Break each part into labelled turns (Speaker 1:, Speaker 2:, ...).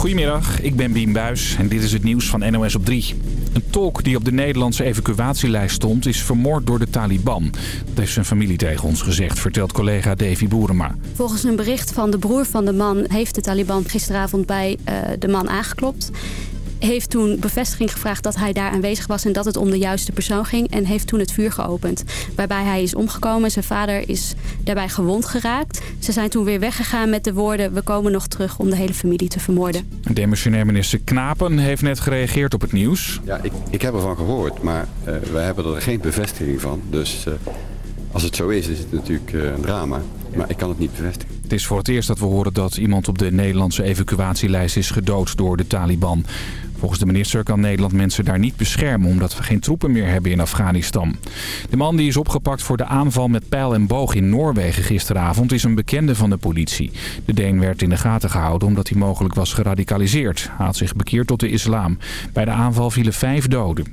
Speaker 1: Goedemiddag, ik ben Bien Buis en dit is het nieuws van NOS op 3. Een tolk die op de Nederlandse evacuatielijst stond is vermoord door de Taliban. Dat heeft zijn familie tegen ons gezegd, vertelt collega Davy Boerema.
Speaker 2: Volgens een bericht van de broer van de man heeft de Taliban gisteravond bij uh, de man aangeklopt heeft toen bevestiging gevraagd dat hij daar aanwezig was en dat het om de juiste persoon ging. En heeft toen het vuur geopend. Waarbij hij is omgekomen. Zijn vader is daarbij gewond geraakt. Ze zijn toen weer weggegaan met de woorden... we komen nog terug om de hele familie te vermoorden.
Speaker 1: Demissionair minister Knapen heeft net gereageerd op het nieuws.
Speaker 3: Ja, ik, ik heb ervan gehoord, maar uh, wij hebben er geen bevestiging van. Dus uh, als het zo is, is het natuurlijk uh, een drama. Maar ik kan het niet bevestigen.
Speaker 1: Het is voor het eerst dat we horen dat iemand op de Nederlandse evacuatielijst is gedood door de Taliban. Volgens de minister kan Nederland mensen daar niet beschermen... omdat we geen troepen meer hebben in Afghanistan. De man die is opgepakt voor de aanval met pijl en boog in Noorwegen gisteravond... is een bekende van de politie. De Deen werd in de gaten gehouden omdat hij mogelijk was geradicaliseerd. Hij had zich bekeerd tot de islam. Bij de aanval vielen vijf doden.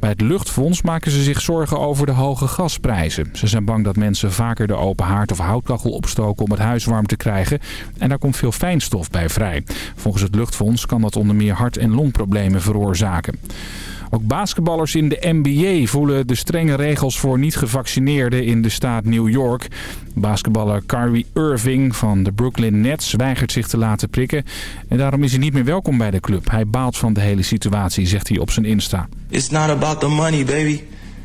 Speaker 1: Bij het luchtfonds maken ze zich zorgen over de hoge gasprijzen. Ze zijn bang dat mensen vaker de open haard of houtkachel opstoken om het huis warm te krijgen. En daar komt veel fijnstof bij vrij. Volgens het luchtfonds kan dat onder meer hart- en longproblemen veroorzaken. Ook basketballers in de NBA voelen de strenge regels voor niet-gevaccineerden in de staat New York. Basketballer Kyrie Irving van de Brooklyn Nets weigert zich te laten prikken. En daarom is hij niet meer welkom bij de club. Hij baalt van de hele situatie, zegt hij op zijn Insta.
Speaker 4: It's not about the money, baby.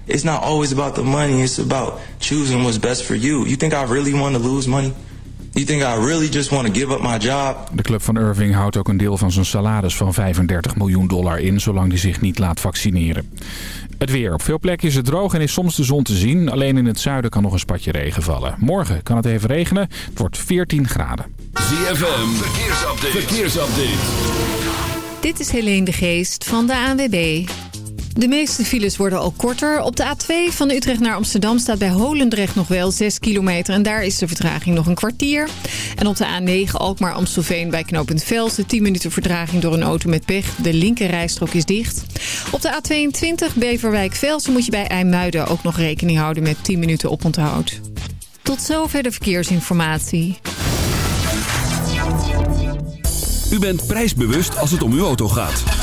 Speaker 4: It's not always about the money. It's about choosing what's best for you. You think I really want to lose money? You think I really just want to give up my job?
Speaker 1: De club van Irving houdt ook een deel van zijn salaris van 35 miljoen dollar in... zolang hij zich niet laat vaccineren. Het weer. Op veel plekken is het droog en is soms de zon te zien. Alleen in het zuiden kan nog een spatje regen vallen. Morgen kan het even regenen. Het wordt 14 graden.
Speaker 5: ZFM. Verkeersupdate. Verkeersupdate.
Speaker 6: Dit is Helene de Geest van de ANWB. De meeste files worden al korter. Op de A2 van Utrecht naar Amsterdam staat bij Holendrecht nog wel 6 kilometer. En daar is de vertraging nog een kwartier. En op de A9 Alkmaar-Amstelveen bij knooppunt Velsen 10 minuten vertraging door een auto met pech. De linkerrijstrook is dicht. Op de A22 Beverwijk-Velsen moet je bij IJmuiden ook nog rekening houden met 10 minuten oponthoud. Tot zover de verkeersinformatie.
Speaker 5: U bent prijsbewust als het om uw auto gaat.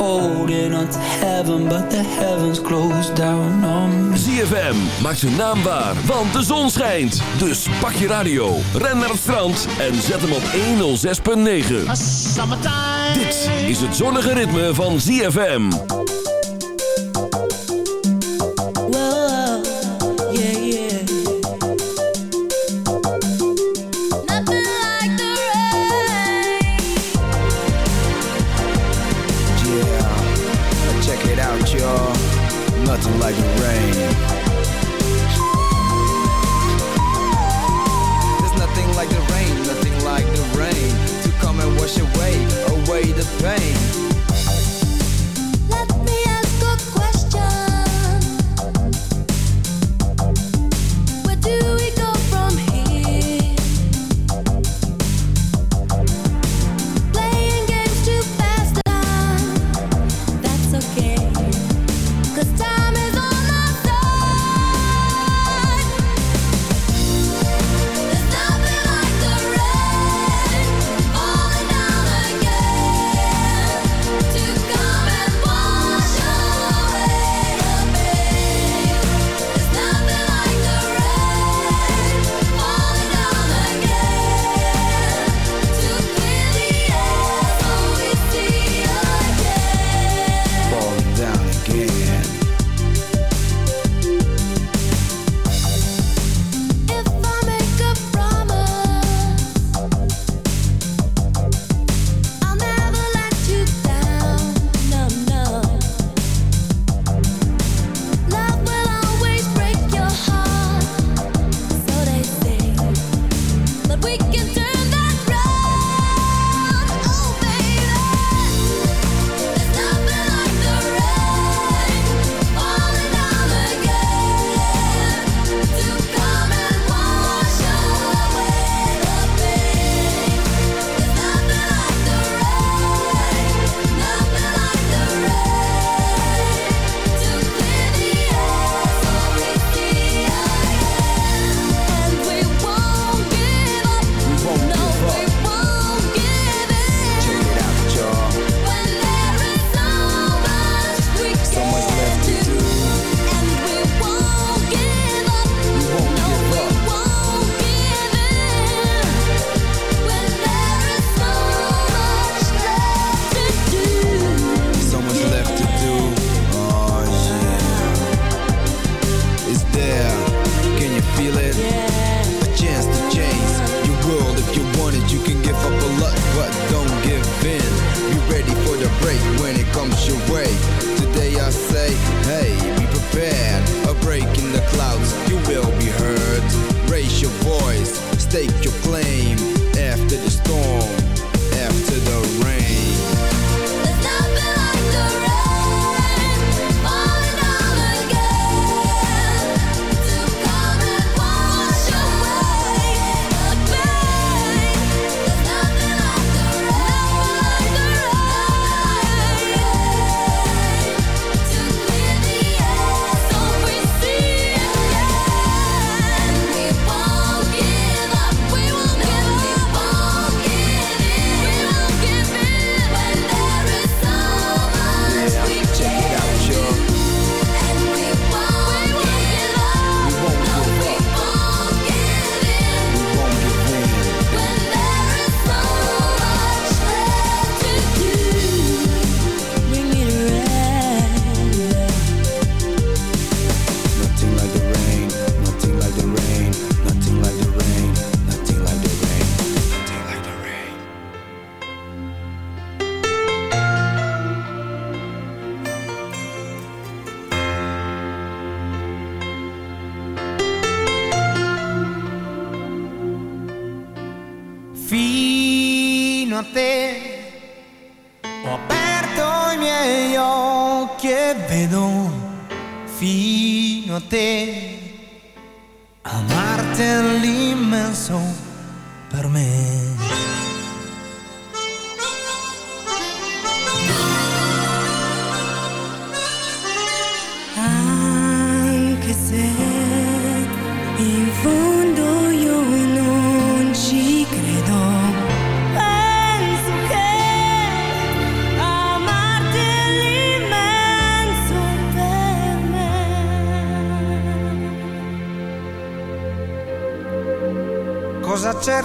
Speaker 7: holding on heaven, but the heavens close down on.
Speaker 5: ZFM, maak zijn naam waar, want de zon schijnt. Dus pak je radio, ren naar het strand en zet hem op 106.9. Dit is het zonnige ritme van ZFM.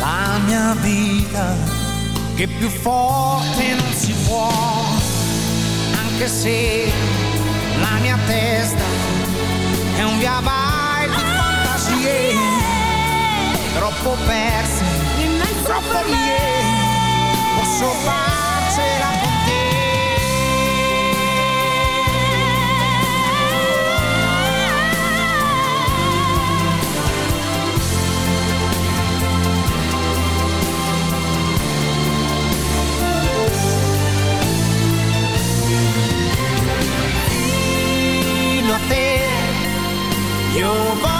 Speaker 8: la mia vita che più forte non si può, anche se la mia testa è un via vai di ah, fantasie, troppo perse, troppo mie, posso
Speaker 9: fare nothing. you are.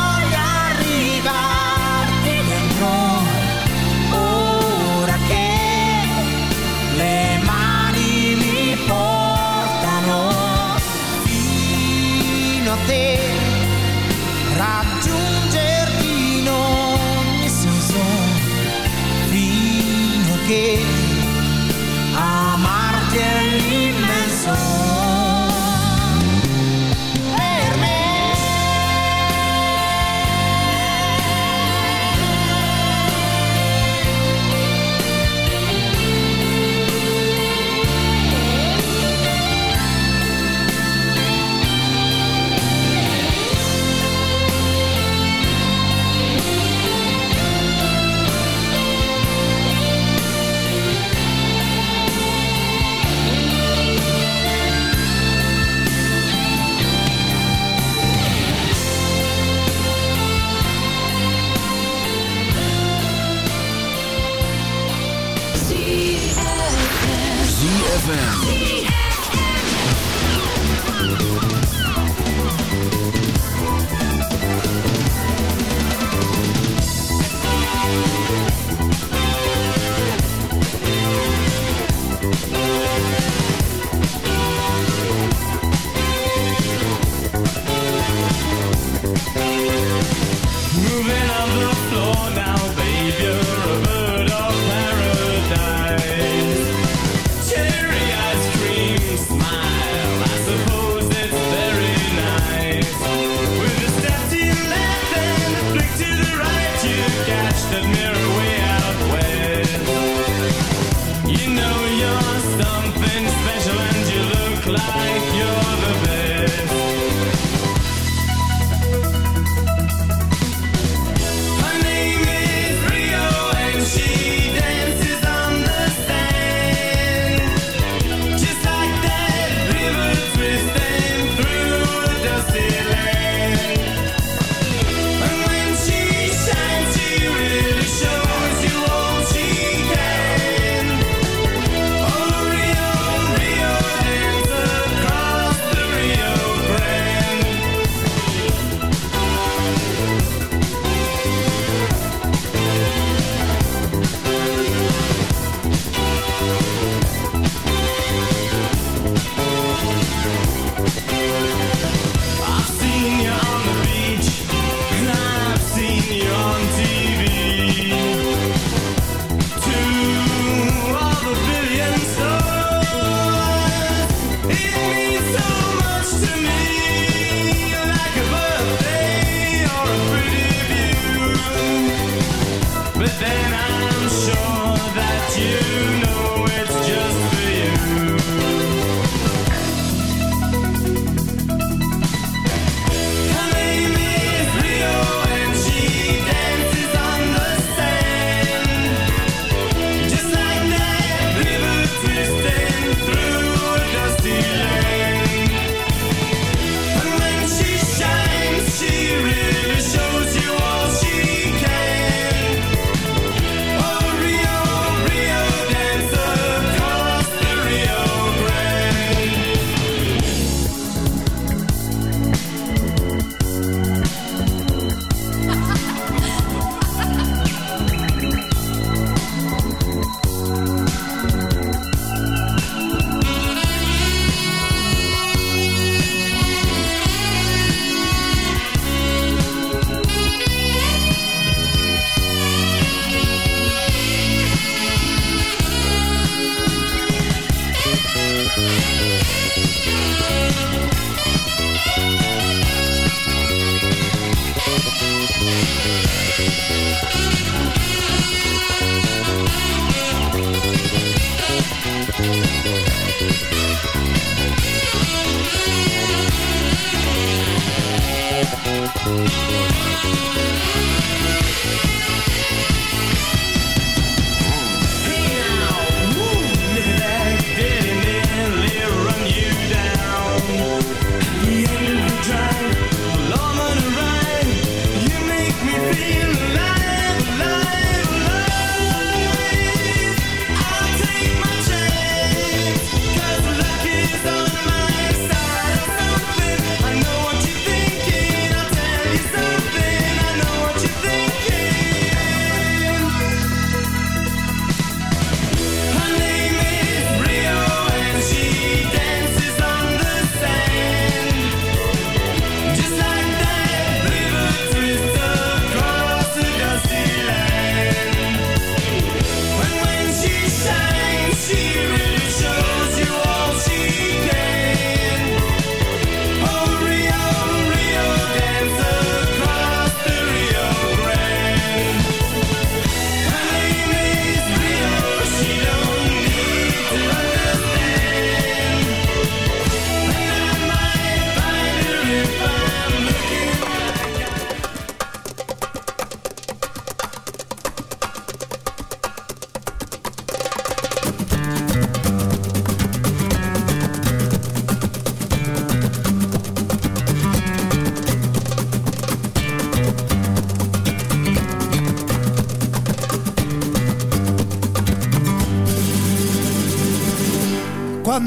Speaker 9: I'm sure that you know.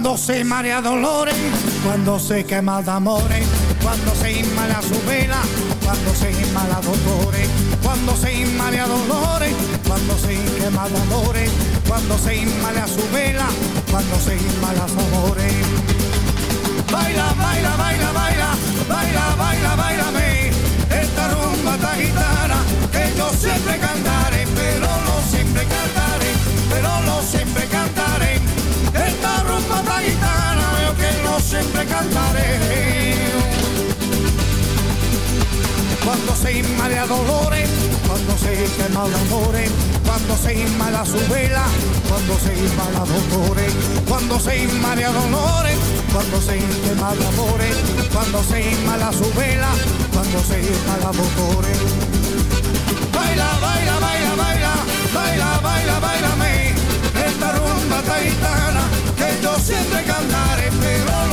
Speaker 10: Cuando se marea dolores, cuando se quema de amores, cuando se inmala su vela, cuando se inmala dolores, cuando se inmala dolores, cuando se quema de amores, cuando se inmala su vela, cuando se inmala su amores. Baila, baila, baila, baila, baila, baila, bailame, esta rumba esta gitana que yo siempre cantaré, pero no siempre cantaré, pero no siempre cantaré. Siempre cantaré. Cuando se inmala dolores, cuando se quema de amores, cuando se inmala su vela, cuando se inmala dolores, cuando se inmala dolores, cuando se quema de amores, cuando se inmala su vela, cuando se inmala dolores. Baila, baila, baila, baila, baila, baila, bailame, esta rumba taitana que yo siempre cantaré, pero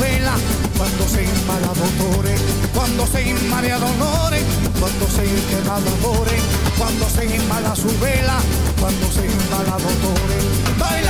Speaker 10: vela, cuando se inmala dolores, cuando se inmala dolores, cuando se de amores, cuando se inmala su vela, cuando se inmala dolores. Baila, baila,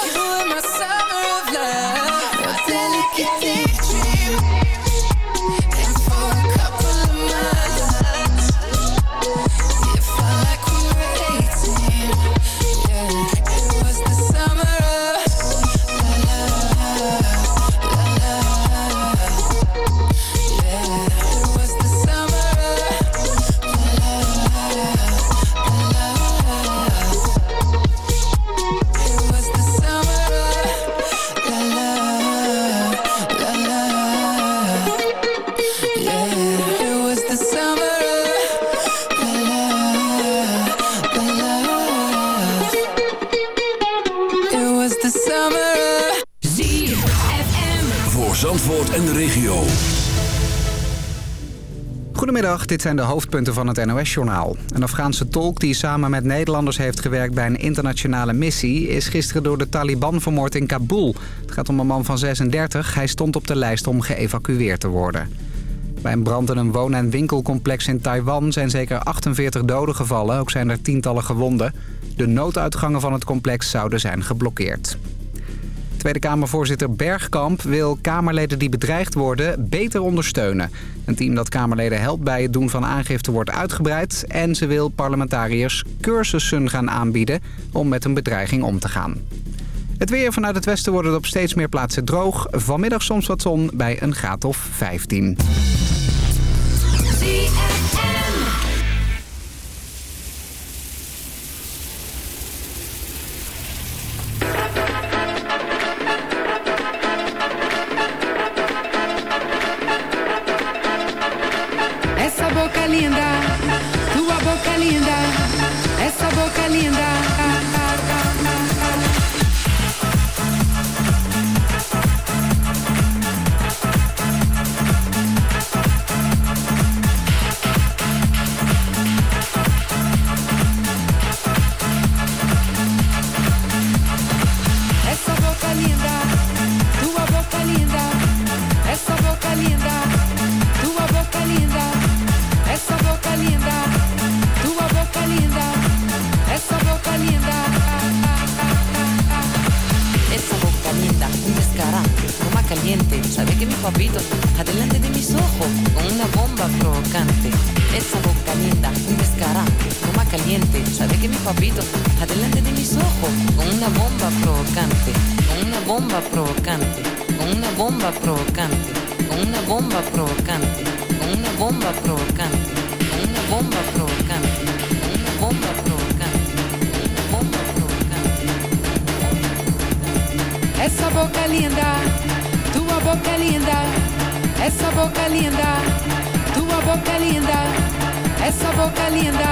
Speaker 11: Summer
Speaker 5: ZFM. Voor Zandvoort en de regio.
Speaker 12: Goedemiddag, dit zijn de hoofdpunten van het NOS-journaal. Een Afghaanse tolk die samen met Nederlanders heeft gewerkt bij een internationale missie... is gisteren door de Taliban vermoord in Kabul. Het gaat om een man van 36. Hij stond op de lijst om geëvacueerd te worden. Bij een brand in een woon- en winkelcomplex in Taiwan zijn zeker 48 doden gevallen. Ook zijn er tientallen gewonden. De nooduitgangen van het complex zouden zijn geblokkeerd. Tweede Kamervoorzitter Bergkamp wil Kamerleden die bedreigd worden beter ondersteunen. Een team dat Kamerleden helpt bij het doen van aangifte wordt uitgebreid... en ze wil parlementariërs cursussen gaan aanbieden om met een bedreiging om te gaan. Het weer vanuit het westen wordt op steeds meer plaatsen droog. Vanmiddag soms wat zon bij een graad of 15.
Speaker 13: Essa
Speaker 14: papito, adelante de mis ojos, con una bomba provocante. Con una bomba provocante, con una bomba provocante, con una bomba provocante, con una bomba provocante, con una bomba provocante, con una bomba provocante, una bomba provocante.
Speaker 13: Essa boca linda, tua boca linda, essa boca linda, tua boca linda, essa boca linda,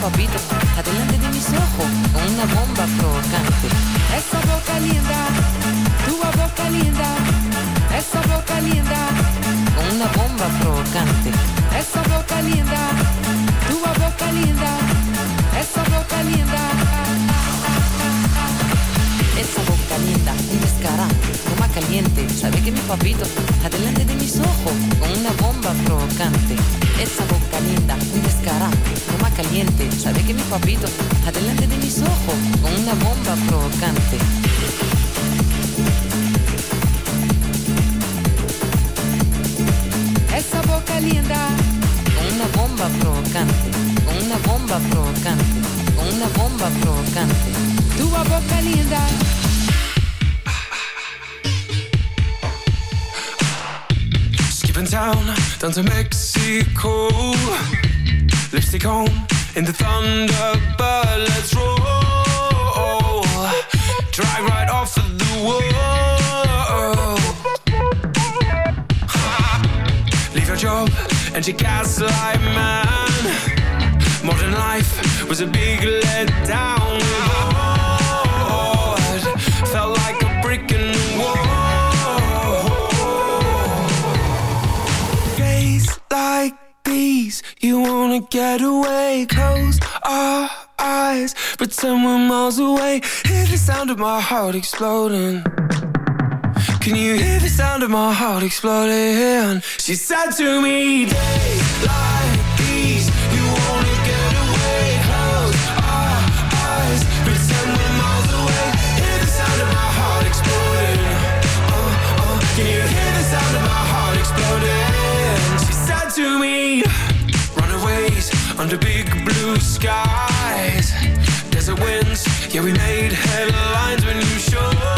Speaker 14: Alphabet boca linda, Con una bomba provocante, con una bomba provocante, con una bomba provocante.
Speaker 13: tua boca linda.
Speaker 9: In town, down to Mexico. Lipstick on in the Thunderbird. Let's roll. Drive right off of the wall. Job and your gaslight man. Modern life was a big letdown. Bored, felt like a brick in the wall. Days like these, you wanna get away. Close our eyes, pretend we're miles away. Hear the sound of my heart exploding. Can you hear the sound of my heart exploding? She said to me, days like these, you wanna get away. Close our eyes, pretend we're miles away. Hear the sound of my heart exploding. Uh, uh, can you hear the sound of my heart exploding? She said to me, runaways under big blue skies. Desert winds, yeah, we made headlines when you showed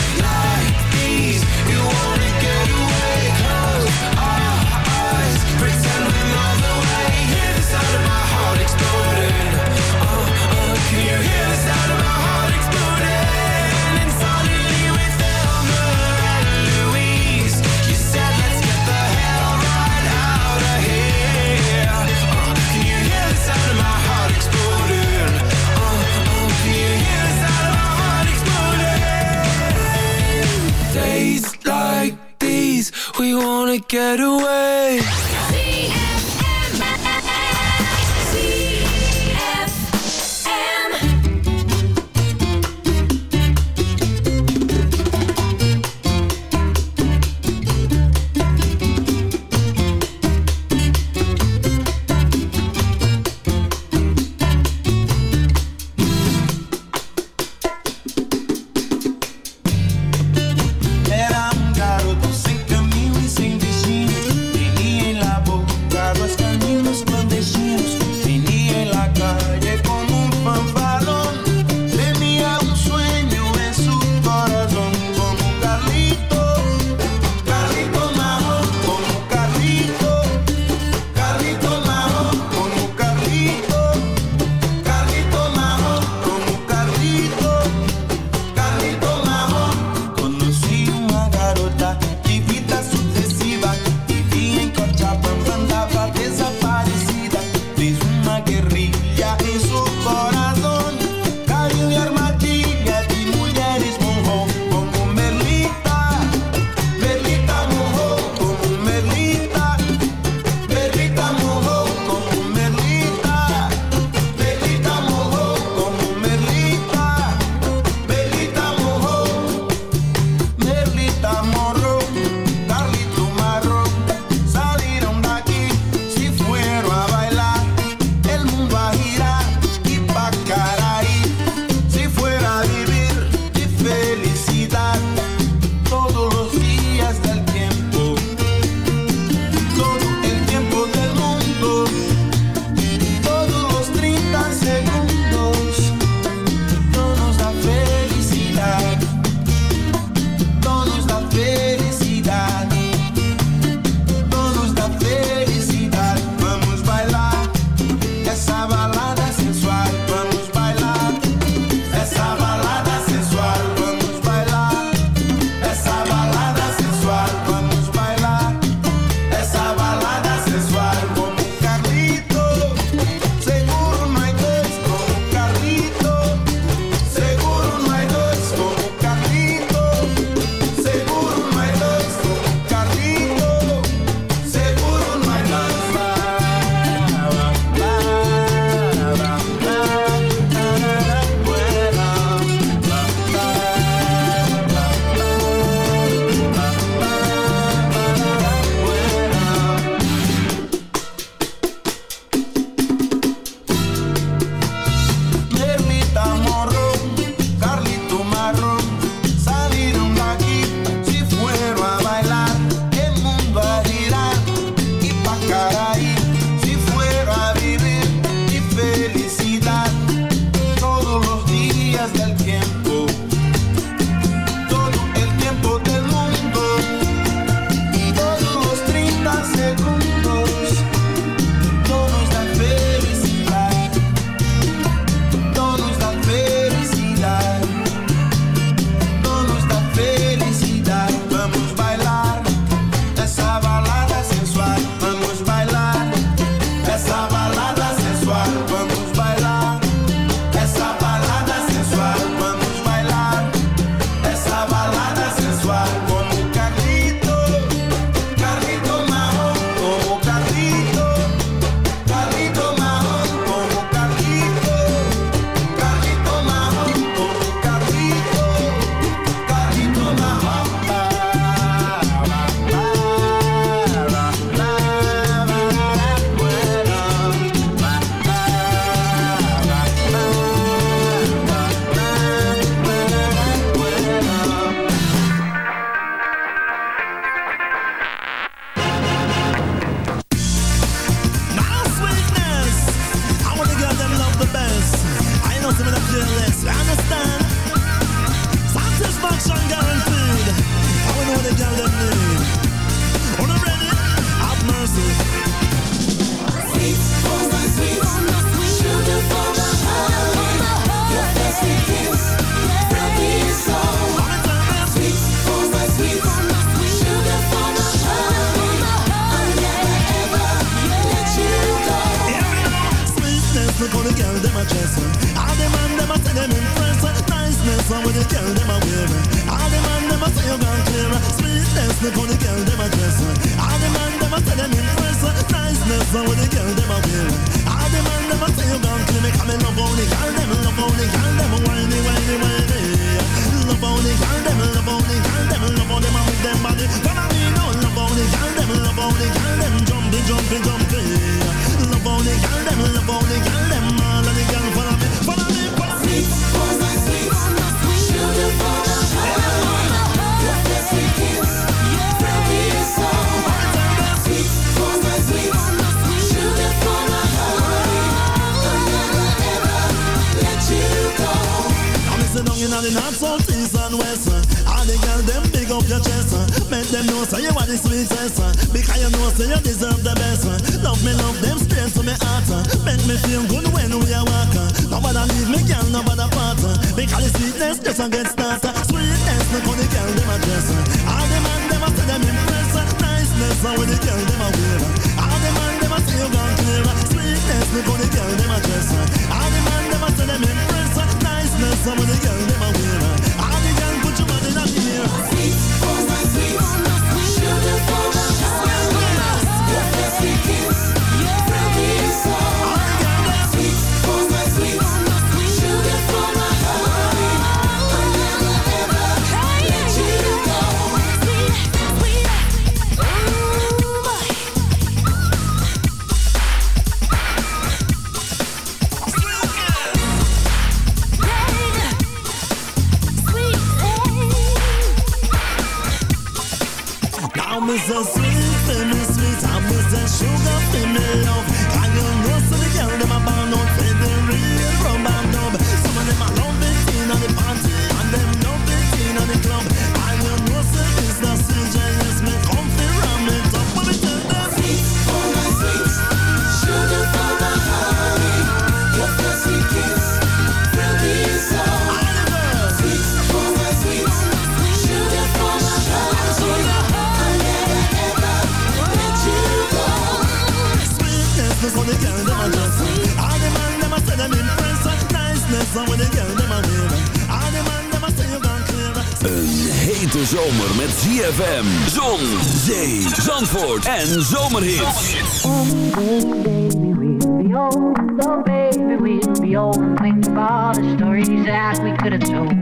Speaker 5: ZFM, Zon, Zee, Zandvoort en Zomerhits.
Speaker 15: Oh, baby, we'll be old. Oh, baby, we'll be old. Think of all the stories that we could have told.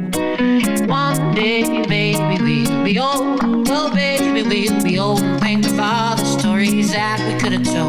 Speaker 15: One day, baby, we'll be old. Oh, baby, we'll be old. Think of all the stories that we could have told.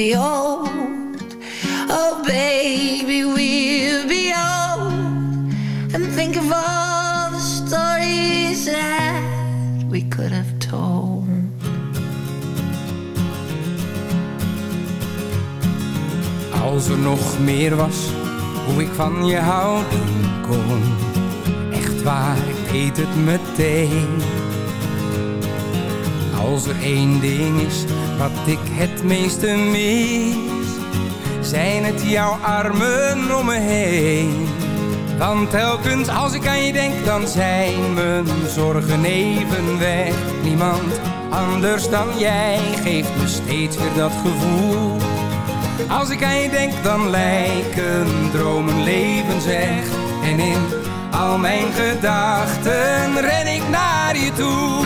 Speaker 7: Be old. Oh, baby, we'll be old. And think of all the stories that we could have told.
Speaker 16: Als er nog meer was, hoe ik van je houden kon. Echt waar, ik weet het meteen. Als er één ding is wat ik het meeste mis, zijn het jouw armen om me heen. Want telkens als ik aan je denk, dan zijn mijn zorgen even weg. Niemand anders dan jij geeft me steeds weer dat gevoel. Als ik aan je denk, dan lijken dromen levens echt. En in al mijn gedachten ren ik naar je toe.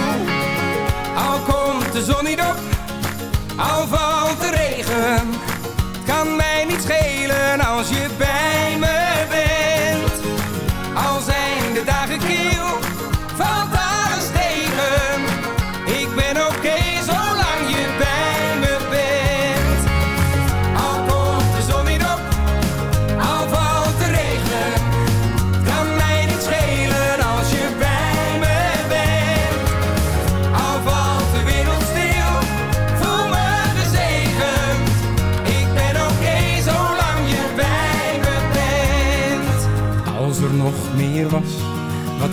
Speaker 16: Al komt de zon niet op, al valt de regen. Kan mij niet schelen als je bij me